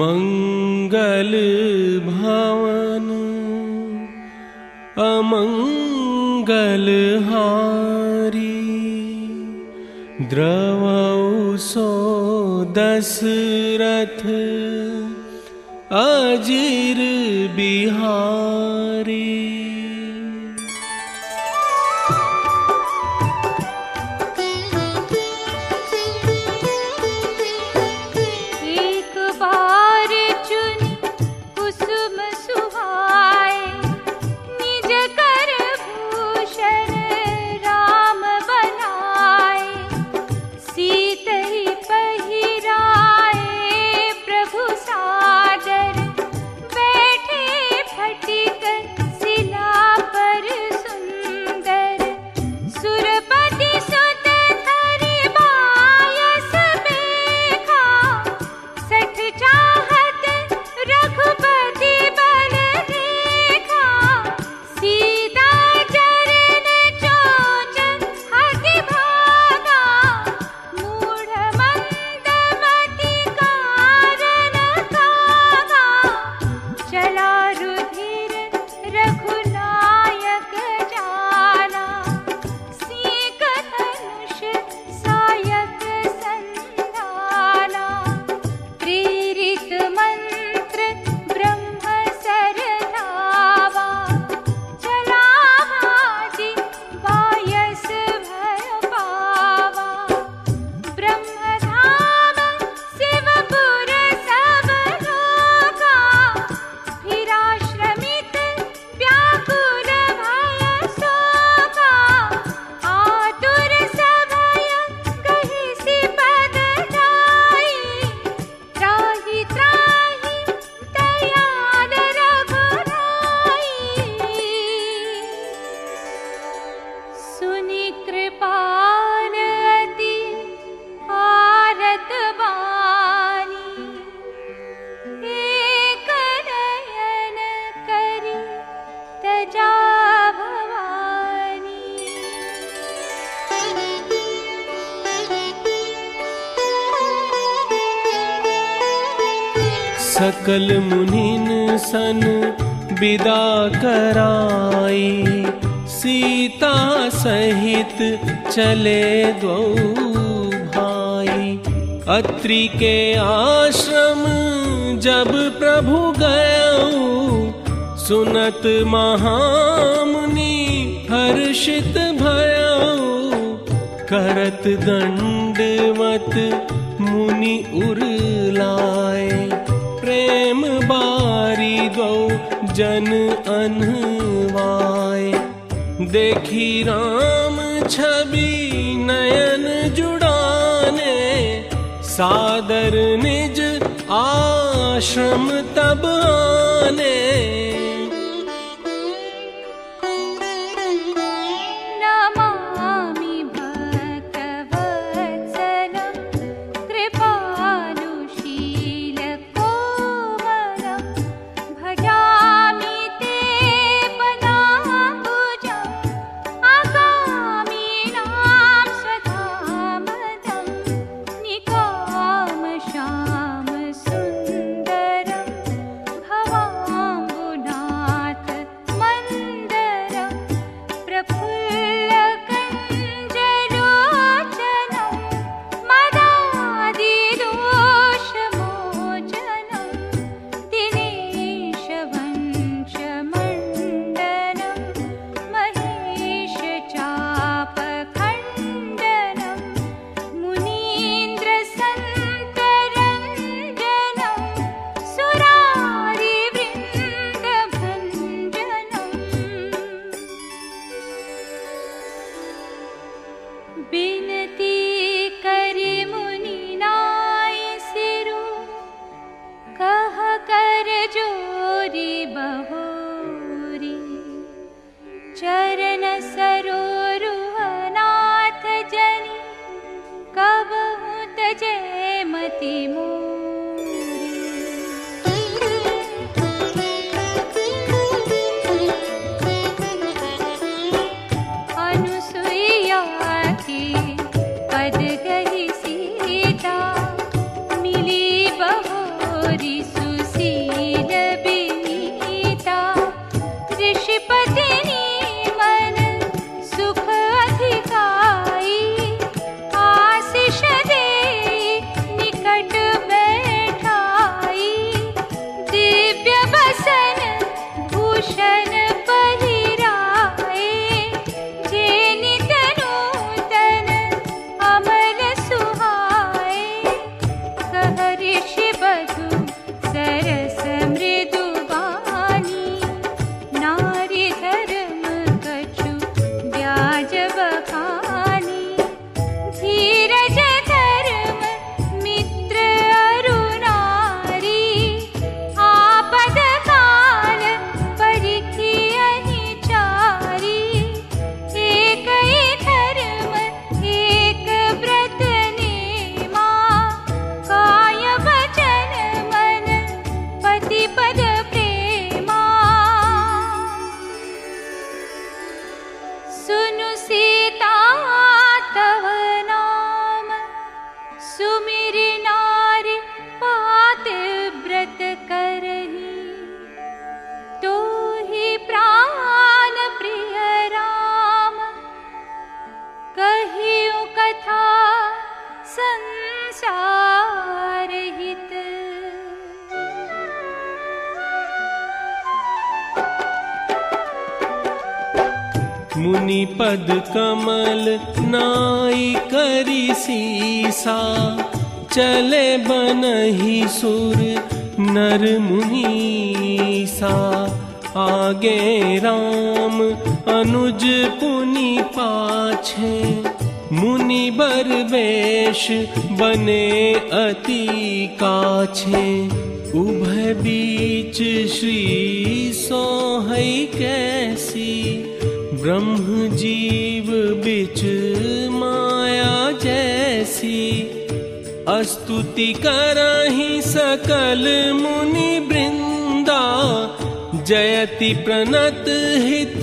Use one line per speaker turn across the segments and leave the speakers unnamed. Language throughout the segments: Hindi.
मङ्गल भ अमङ्गलहारी द्रवसो दशरथ अजीर्विहार गण्डवत मुनि उरलाय। प्रेम बारी गौ जन अनवाय। देखी राम छवि नयन जुडाने। सादर निज आश्रम तब आने।
सकल मुनि वृंदा, जयति प्रणत हित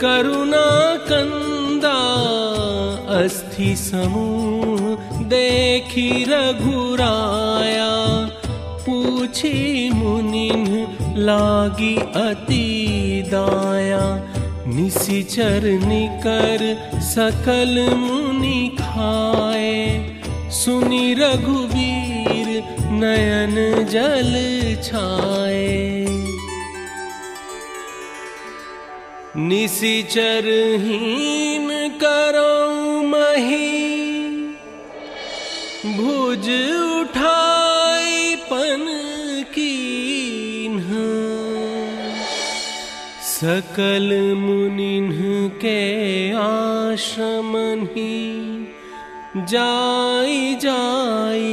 करुणा कंदा। अस्थि समूह देखी रघुराया, पूछी मुनिन लागी अति दाया। निशिचर निकर सकल मुनि खाए, सुनी रघुवीर नयन जल छाए। निशिचरहीन करो मही। भुज उठाई पन कीन सकल मुनिन् के आश्रम ही जाई जाई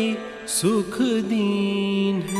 सुख दीन है।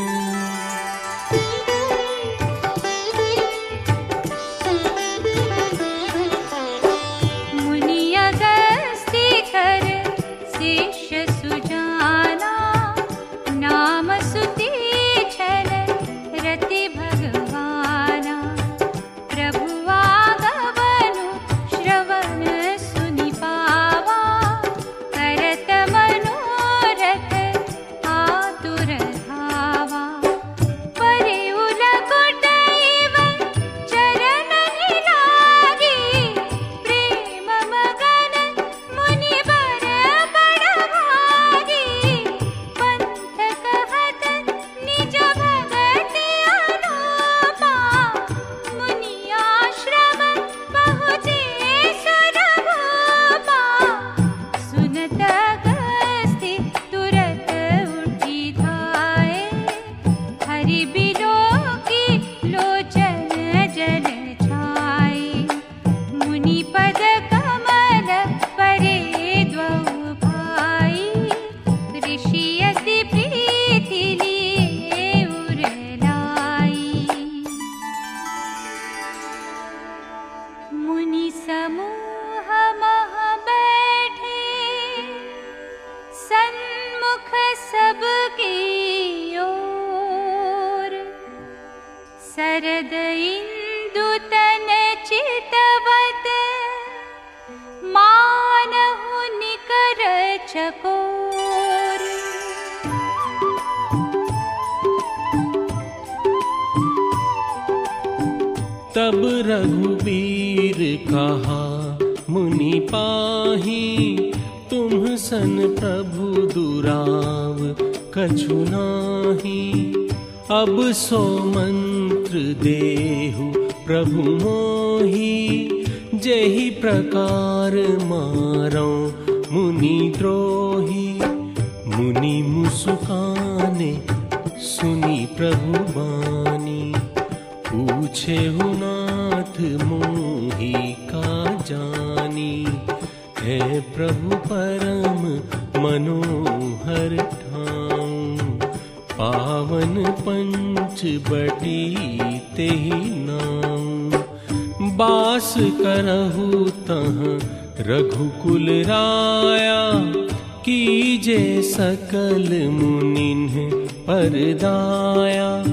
गाया।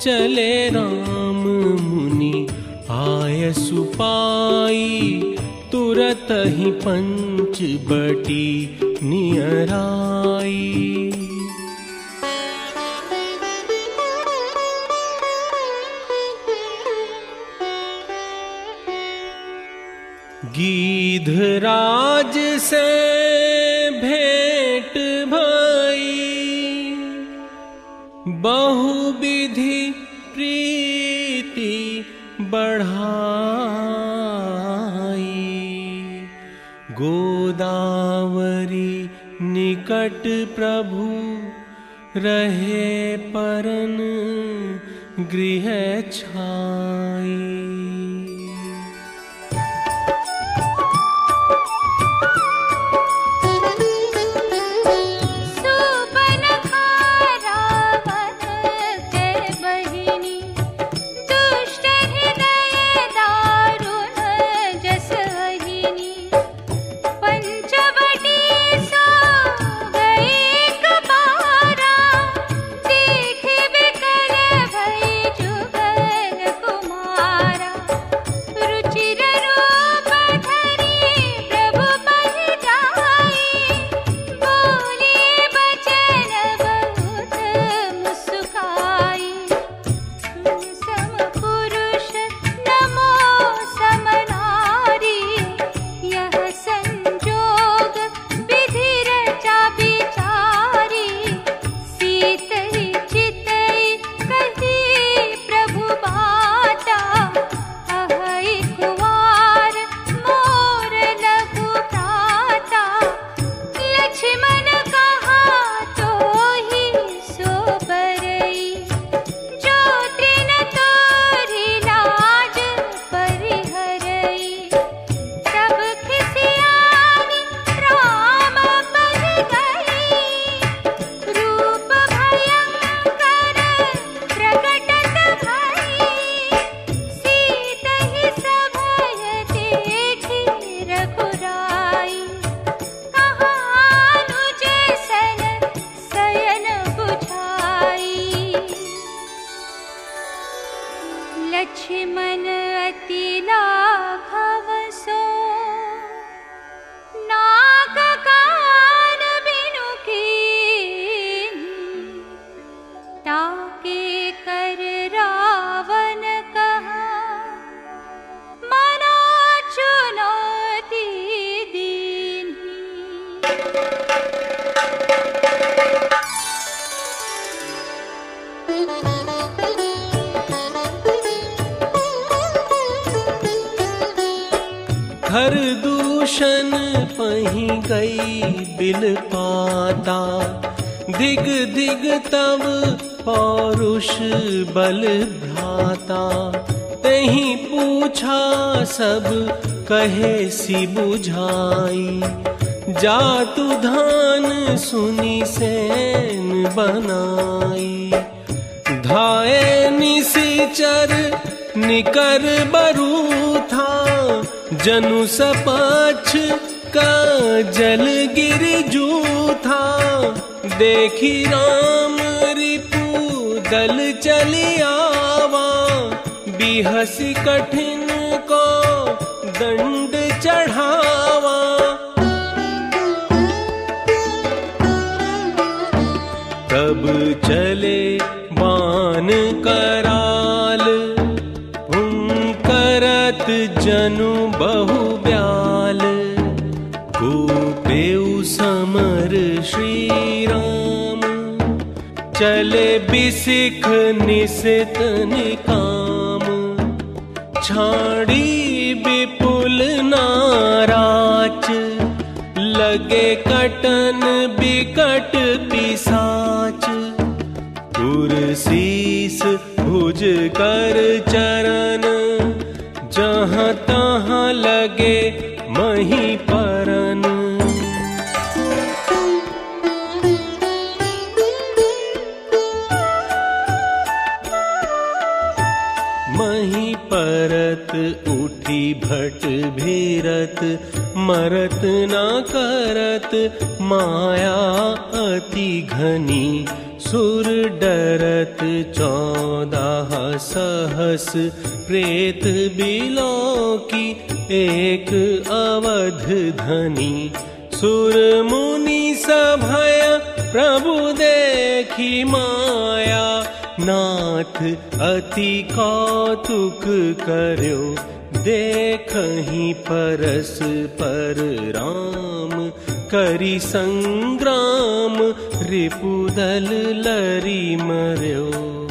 चले राम मुनि आय सुपाई तुरत ही पंच बटी नियराई। निकट प्रभु रहे परन गृह
छ बल
भ्राता तही पूछा सब कहे सी बुझाई। जातु धान सुनी सेन बनाई। धाए निशर निकर बरू था, जनु सपाच का जल गिर जू था। देखी राम रिप पैदल चली आवा कठिन को दंड चढ़ावा। तब चले बान कराल करत जनु बहु ब्या चले बिसिख निशित निकाम। छाड़ी विपुल नाराच लगे कटन बिकट पिसाच। कुरसीस भुज कर चरण। जहाँ तहाँ लगे मही भट भीरत मरत न करत, माया अति घनी, सुर डरत चौदह सहस, प्रेत बिलो की एक अवध धनी सुर मुनि सभय प्रभु देखी माया, नाथ अति कौतुक कर्यो। देखहि परस पर राम करी संग्राम रिपुदल लरी मर्यो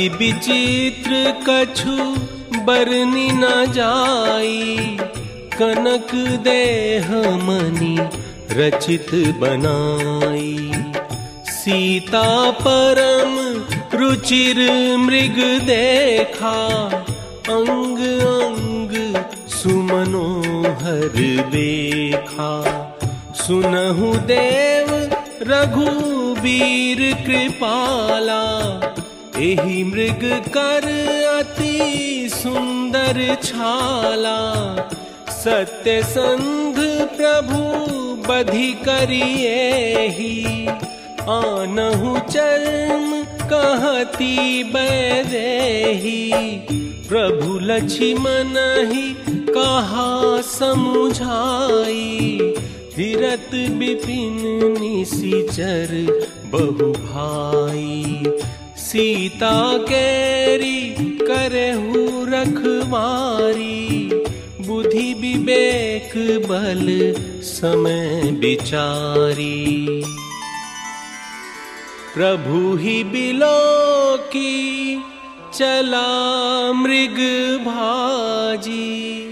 अति विचित्र कछु बरनी न जाई। कनक देह मनि रचित बनाई। सीता परम रुचिर मृग देखा। अंग अंग सुमनोहर देखा। सुनहु देव रघुबीर कृपाला एहि मृग कर अति सुंदर छाला। सत्य संध प्रभु बधि करिएहि आनहु चर्म कहती बैदेही प्रभु लक्ष्मण ही कहा समुझाई। फिरत विपिन निशिचर बहु भाई। सीता केरी करहु रखवारी। बुद्धि विवेक बल समय विचारी। प्रभु ही बिलो की चला मृग भाजी।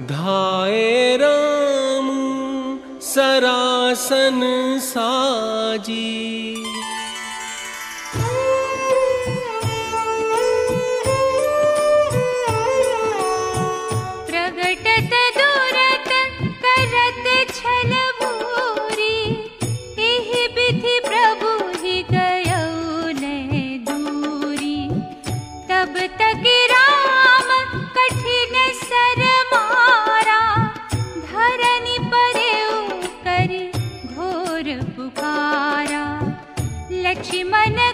धाये राम सरासन साजी।
लक्ष्मण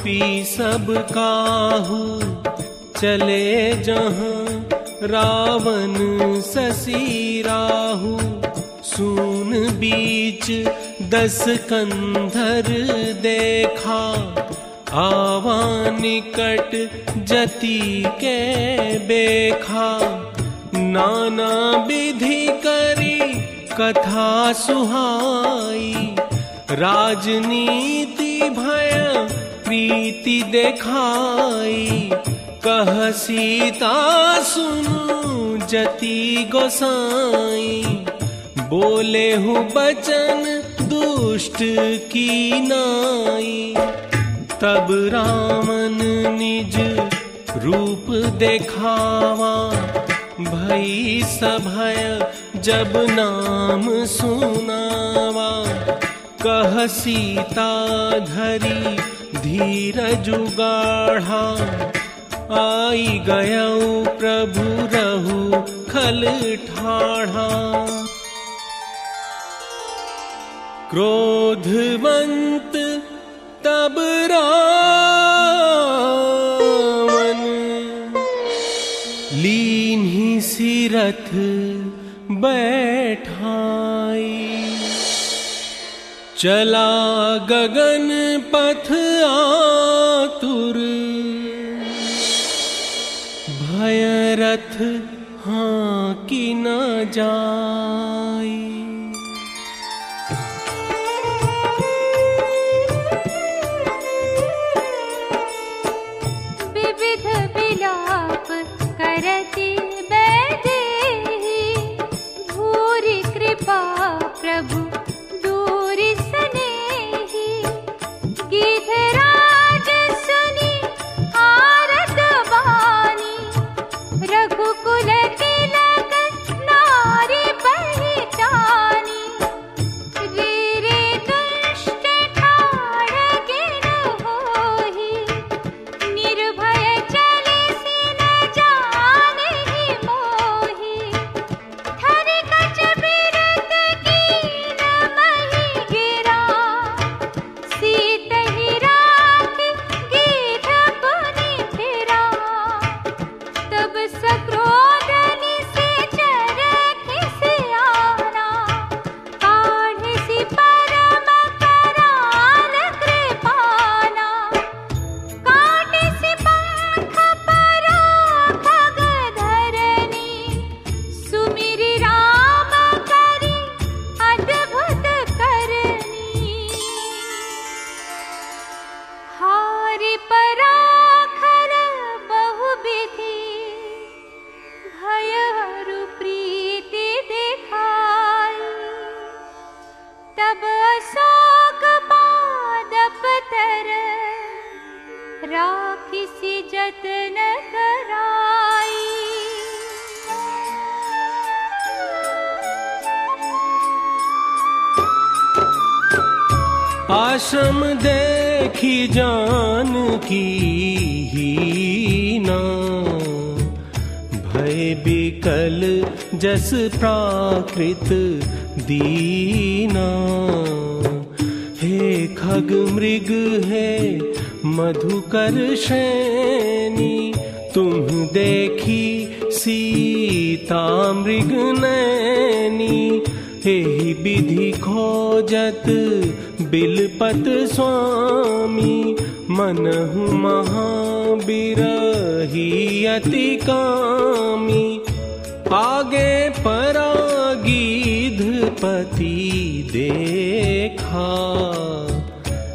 सौंपी सब काहू, चले जहाँ रावण ससी राहु। सून बीच दस कंधर देखा, आवा निकट जति के बेखा। नाना विधि करी, कथा सुहाई, राजनीति भय प्रीति देखाई, कह सीता सुनु जति गोसाई। बोले हूँ बचन दुष्ट की नाई। तब रामन निज रूप देखावा। भई सभय जब नाम सुनावा। कह सीता धरी धीरज गाढ़ा आई गयऊ प्रभु रहु खल ठाढ़ा। क्रोधवंत तब रावण, लीन ही सिरथ बैठाई चला गगन पथ आतुर। भयरथ हाँ कि न जाई जस प्राकृत दीना। हे खग मृग, है मधुकर श्रेणी तुम देखी सीता मृग नैनी। एहि विधि खोजत बिलपत स्वामी, मनहु महाबिरही अति कामी। आगे परागीध पति देखा।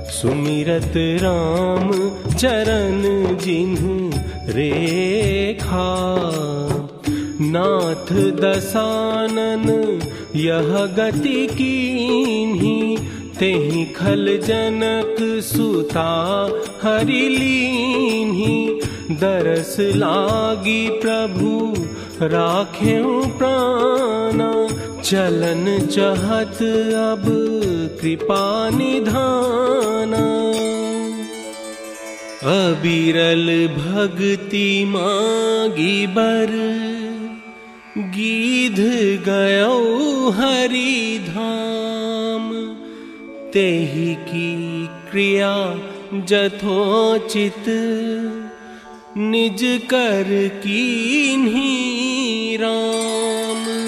सुमिरत राम चरण रेखा। नाथ दसानन यह गति कीन्ही तेहि खल जनक सुता हरिलीन्ही दरस लागी प्रभु राखेऊ प्राणा, चलन चहत अब कृपा निधाना। अबिरल भक्ति मागी बर, गीध गयो हरि धाम तेहि की क्रिया जथोचित, निज कर कीन्ही राम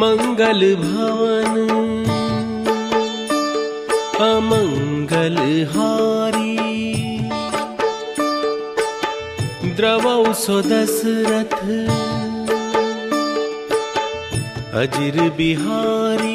मङ्गल भवन अमङ्गलहारी। द्रवौ स्वदशरथ अजिर बिहारी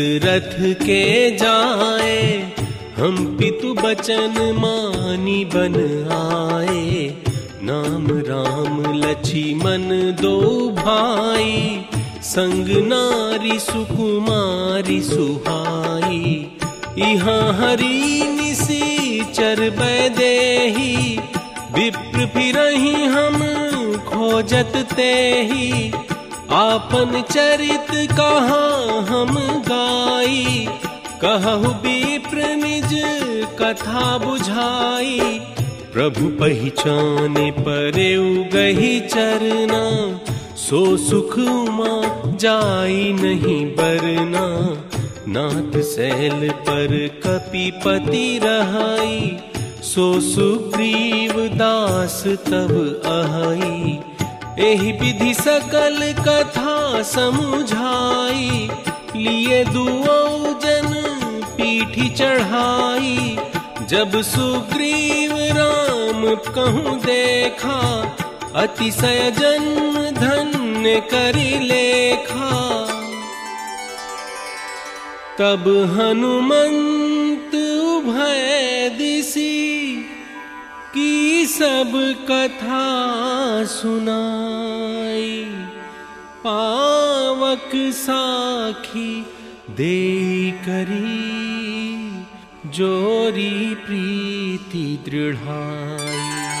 दशरथ के जाए, हम पितु बचन मानी बन आए। नाम राम लक्ष्मण दो भाई, संग नारी सुकुमारी सुहाई। यहाँ हरी निसी चर देही विप्र फिरही हम खोजत ते ही आपन चरित कहाँ हम गाई? कहु विप्र निज कथा बुझाई। प्रभु पहचाने परे गही चरना। सो सुख उमा जाई नहीं बरना। नाथ सैल पर कपिपति रहाई। सो सुग्रीव दास तब अहाई। एहि विधि सकल कथा समुझाई, लिए दुओ जन पीठी चढ़ाई। जब सुग्रीव राम कहूँ देखा, अतिशय जन्म धन्य करि लेखा। तब हनुमंत भय दिसी की सब कथा सुनाई। पावक साखी दे करी जोरी प्रीति दृढ़ाई।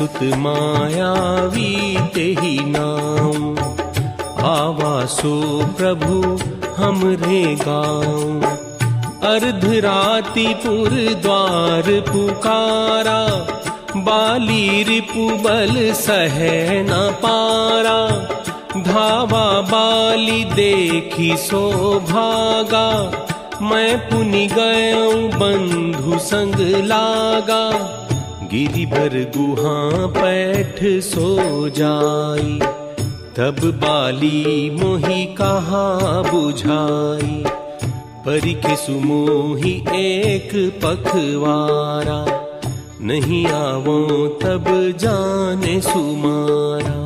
सुत मायावी तेही नाम। आवासो प्रभु हमरे गाँव। अर्धराति पुर द्वार पुकारा बाली रिपु बल सह न पारा। धावा बाली देखी सो भागा मैं पुनि गयऊ बंधु संग लागा गिरिभर गुहा बैठ सो जाई। तब बाली मोहि कहा बुझाई। परिखे सुमोही एक पखवारा। नहीं आवो तब जाने सुमारा।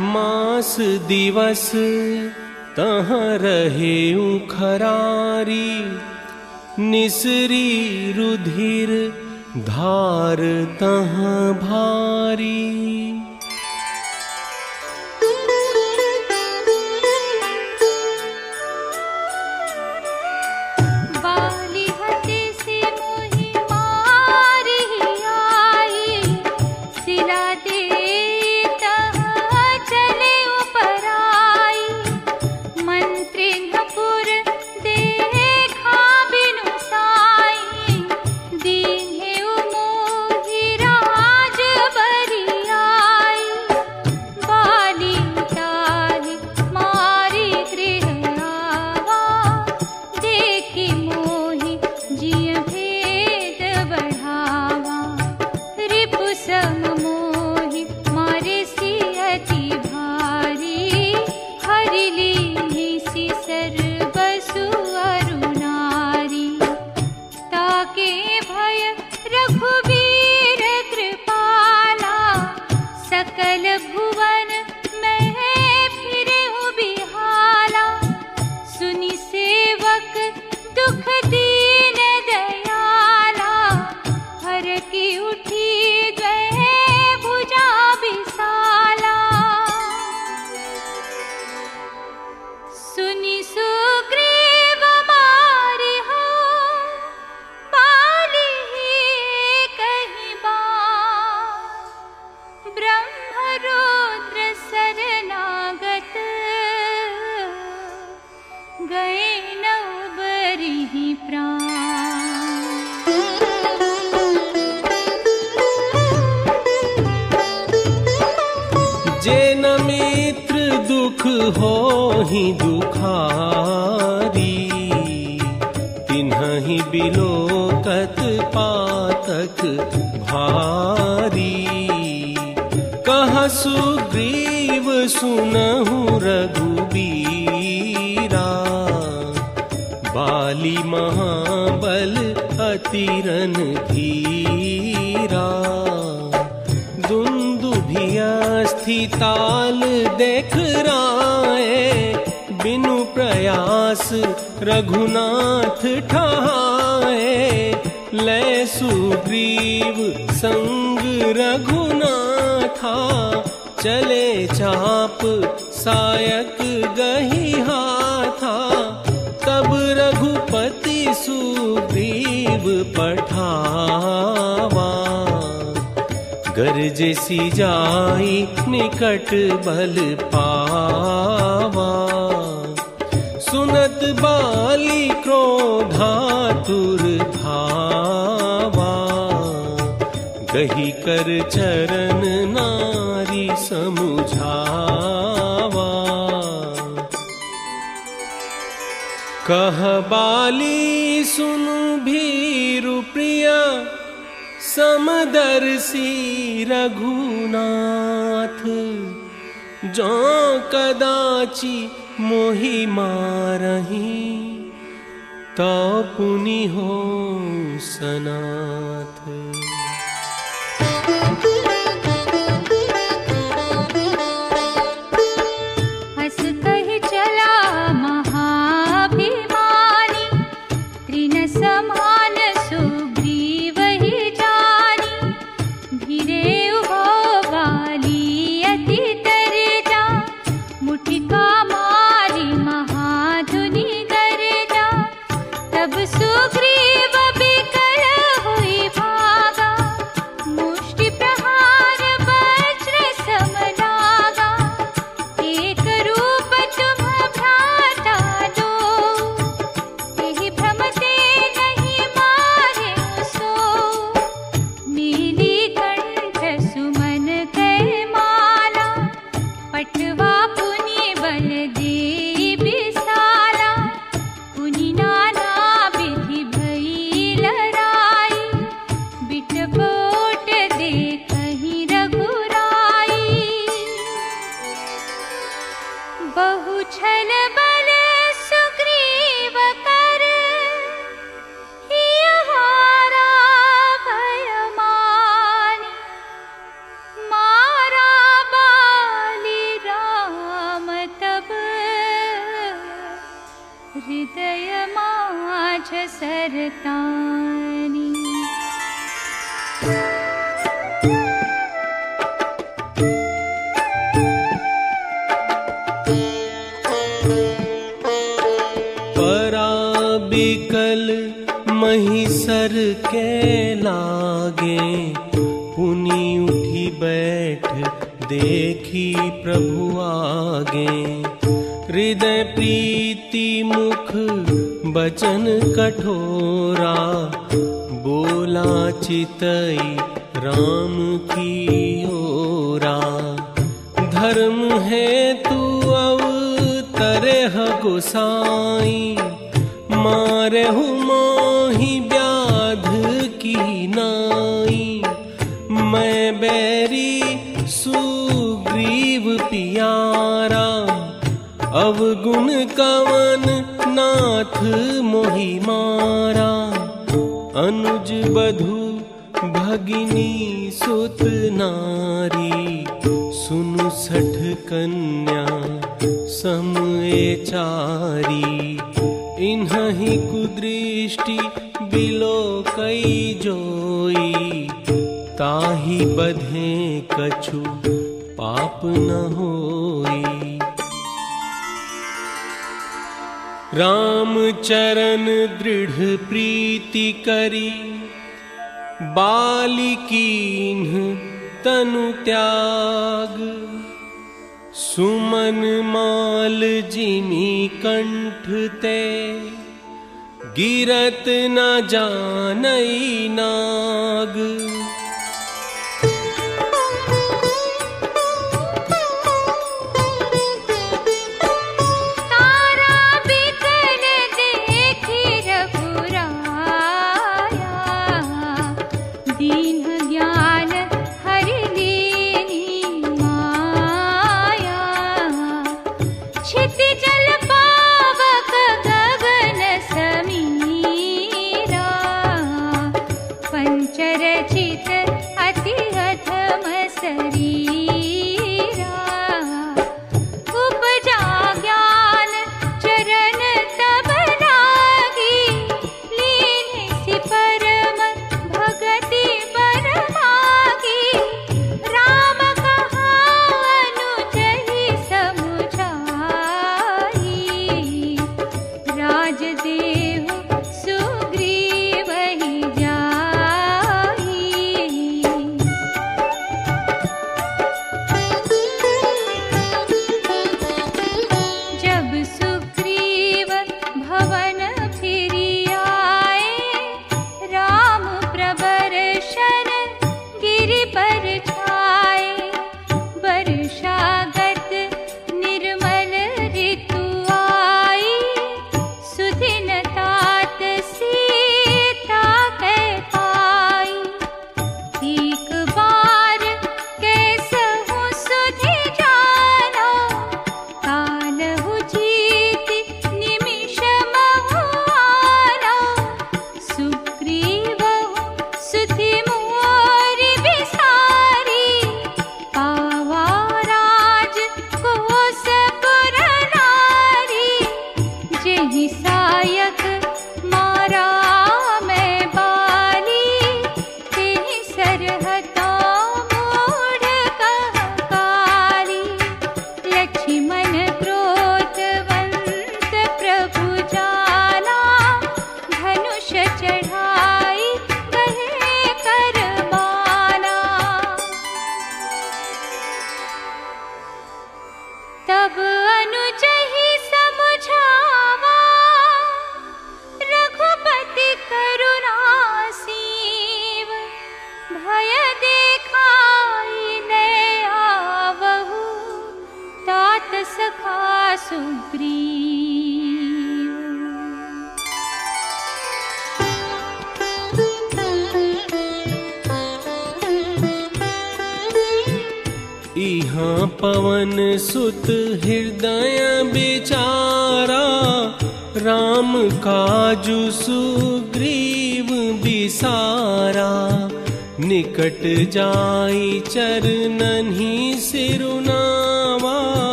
मास दिवस तहाँ रहे खरारी। निसरी रुधिर धार तहाँ भारी फल पावा। सुनत बाली क्रोधातुर भावा गही कर चरण नारी समुझावा। कह बाली सुन भीरु प्रिया समदर्शी रघुनाथ। जो कदाचि मोहि मारी त पुनि सनाथ।
मन माल मिनि कंठ ते गिरत न जानई नाग।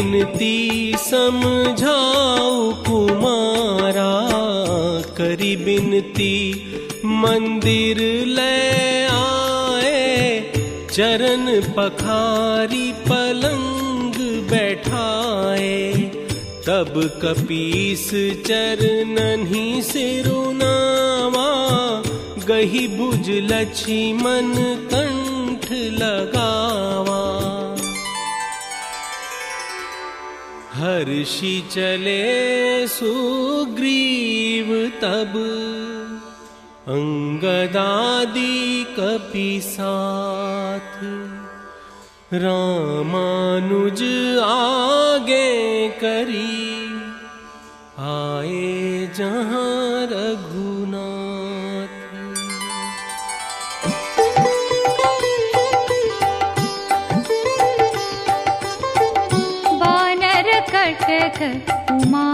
बिनती समझाओ कुमारा, करी बिनती मंदिर ले आए, चरण पखारी पलंग बैठाए। तब कपीस चरण ही सिरुनावा गही बुझ लक्ष्मी मन कंठ लगावा। हर्षि चले सुग्रीव तब। अंगदादि कपि साथ। रामानुज आगे करी। आए जहाँ रघु உமா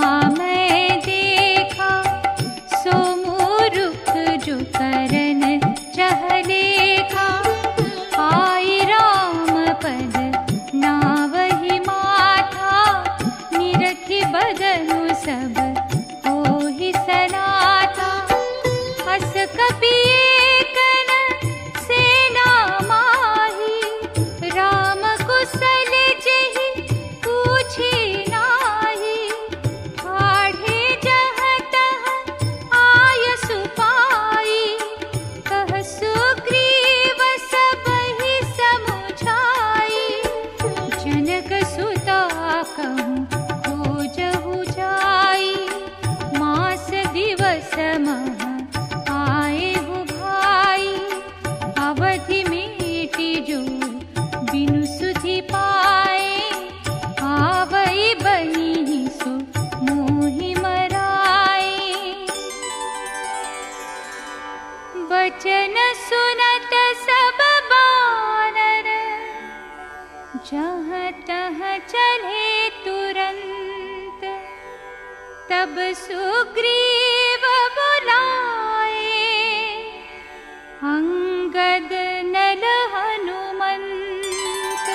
सुग्रीव बुलाए अंगद नल हनुमंत।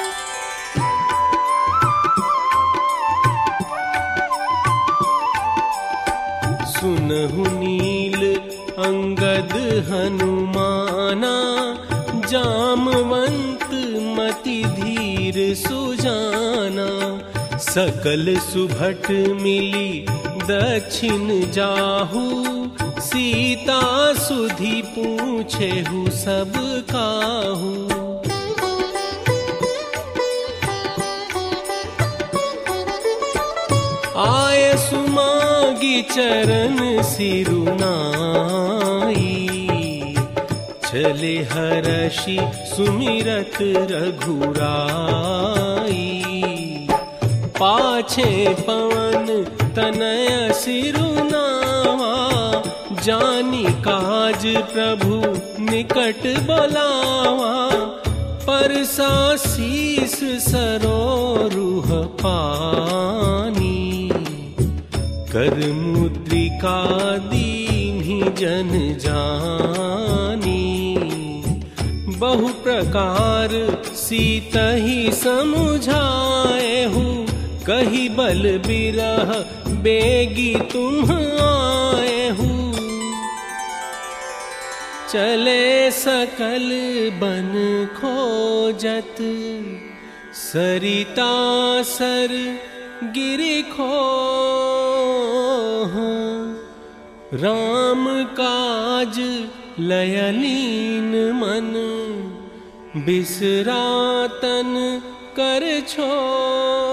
सुनहु नील अंगद हनुमाना जामवंत मति धीर सुजाना। सकल सुभट मिली दक्षिण जाहू सीता सुधि पूछेहु सब काहू। आय सुमागी चरण सिरुनाई चले हरषि सुमिरत रघुराई। पाछे पवन तनय सिरुनावा जानी काज प्रभु निकट बोलावा परसा शीस सरोरुह पानी। कर मुद्रिका दीन्ही जन जानी। बहु प्रकार सीतही समुझाए हूँ कही बल बिरह बेगी तुम आए हूँ। चले सकल बन खोजत, सरिता सर गिरि खो। राम काज लयलीन मन, बिसरातन कर छो।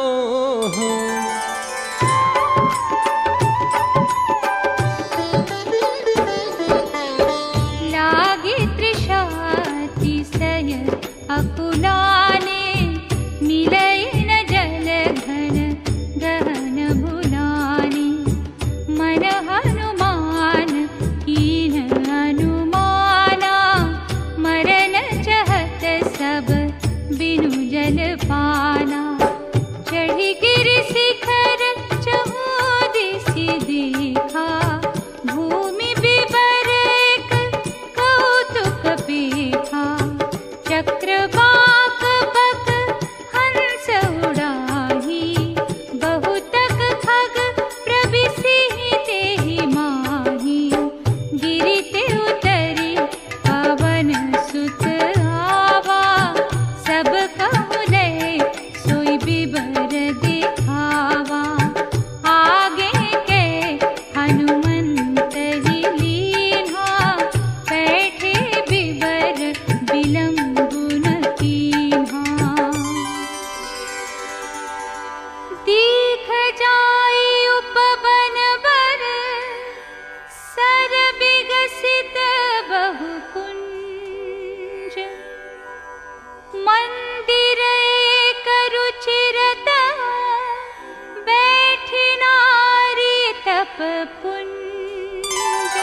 तप पुंज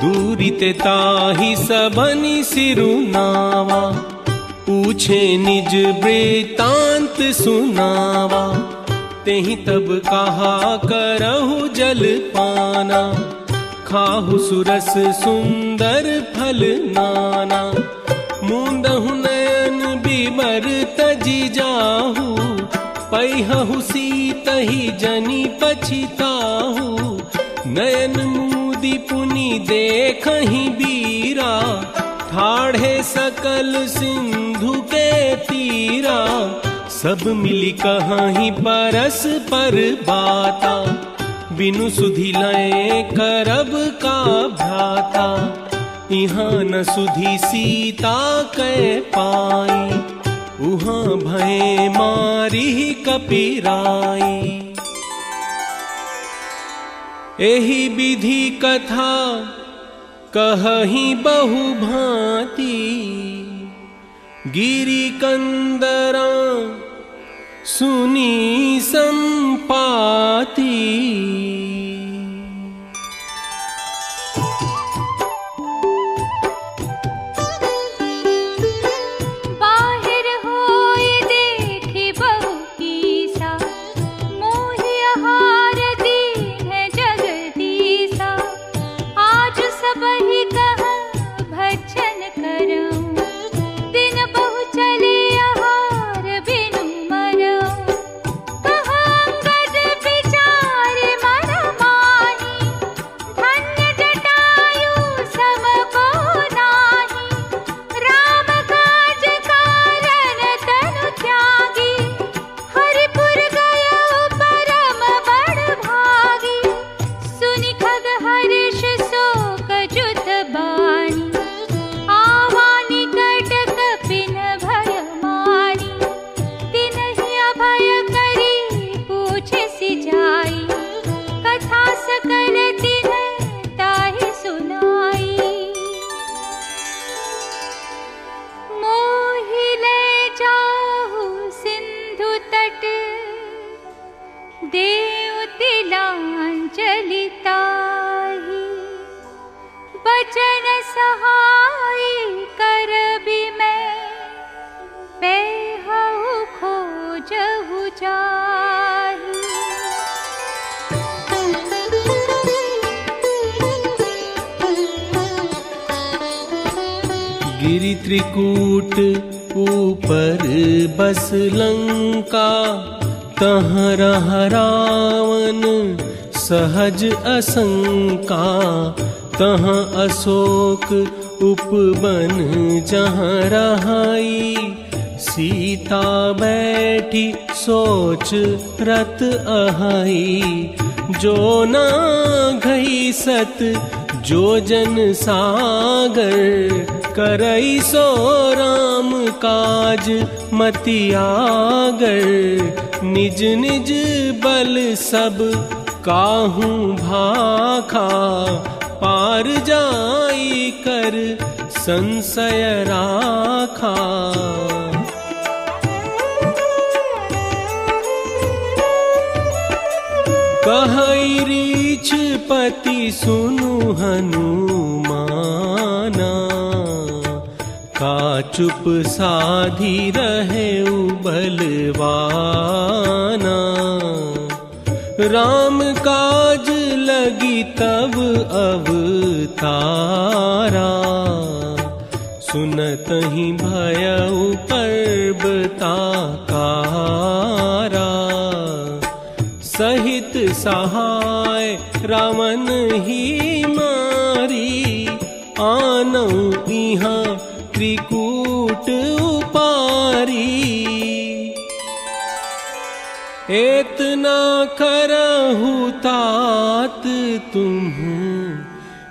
दूरी ते ताहि सबनि सिरुनावा पूछे निज वृतांत सुनावा तेहि तब कहा करहु जल पाना खाहु सुरस सुंदर फल नाना मूंदहु नयन बिबर तजी जाहू पैहु सीतहि जनी पछिताहू नयन मुदी पुनि देखहि बीरा, ठाढ़े सकल सिंधु के तीरा। सब मिली कहीं परस पर बाता, बिनु सुधि लय करब का भ्राता। यहाँ न सुधि सीता कै पाई। उहाँ भय मारी कपिराई। एही विधि कथा कहही बहु भांति। गिरी कंदरा सुनी संपाती। रत अहाई, जो ना गई सत, जो जन सागर, करई सो राम काज मतियागर निज निज बल सब काहू भाखा, पार जाई कर संशय राखा। पति सुनु हनुमाना, का चुप साधी रहे बलवाना। राम काज लगी तब अवतारा, सुनत ही भय पर्वताकारा। सहित सहाय रामन ही मारी। आनौ इहाँ त्रिकूट उपारी। एतना करहु तात तुम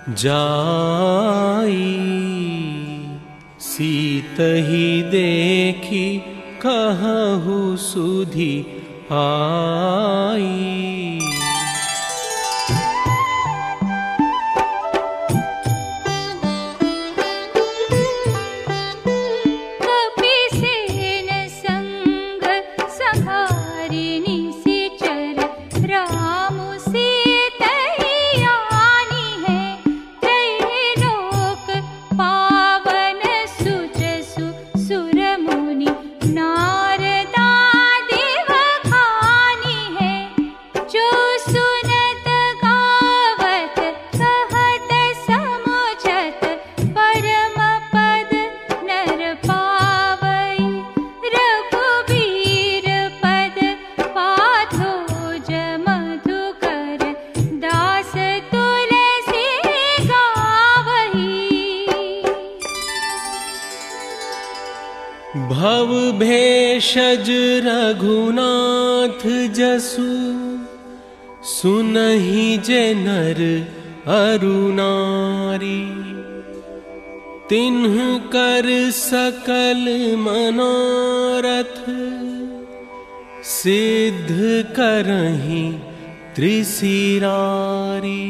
जाई। सीत ही देखी कहु सुधी आई। भेषज रघुनाथ जसु सुनहि जे नर अरुणारी। तिन्ह कर सकल मनोरथ सिद्ध करही त्रिशिरारी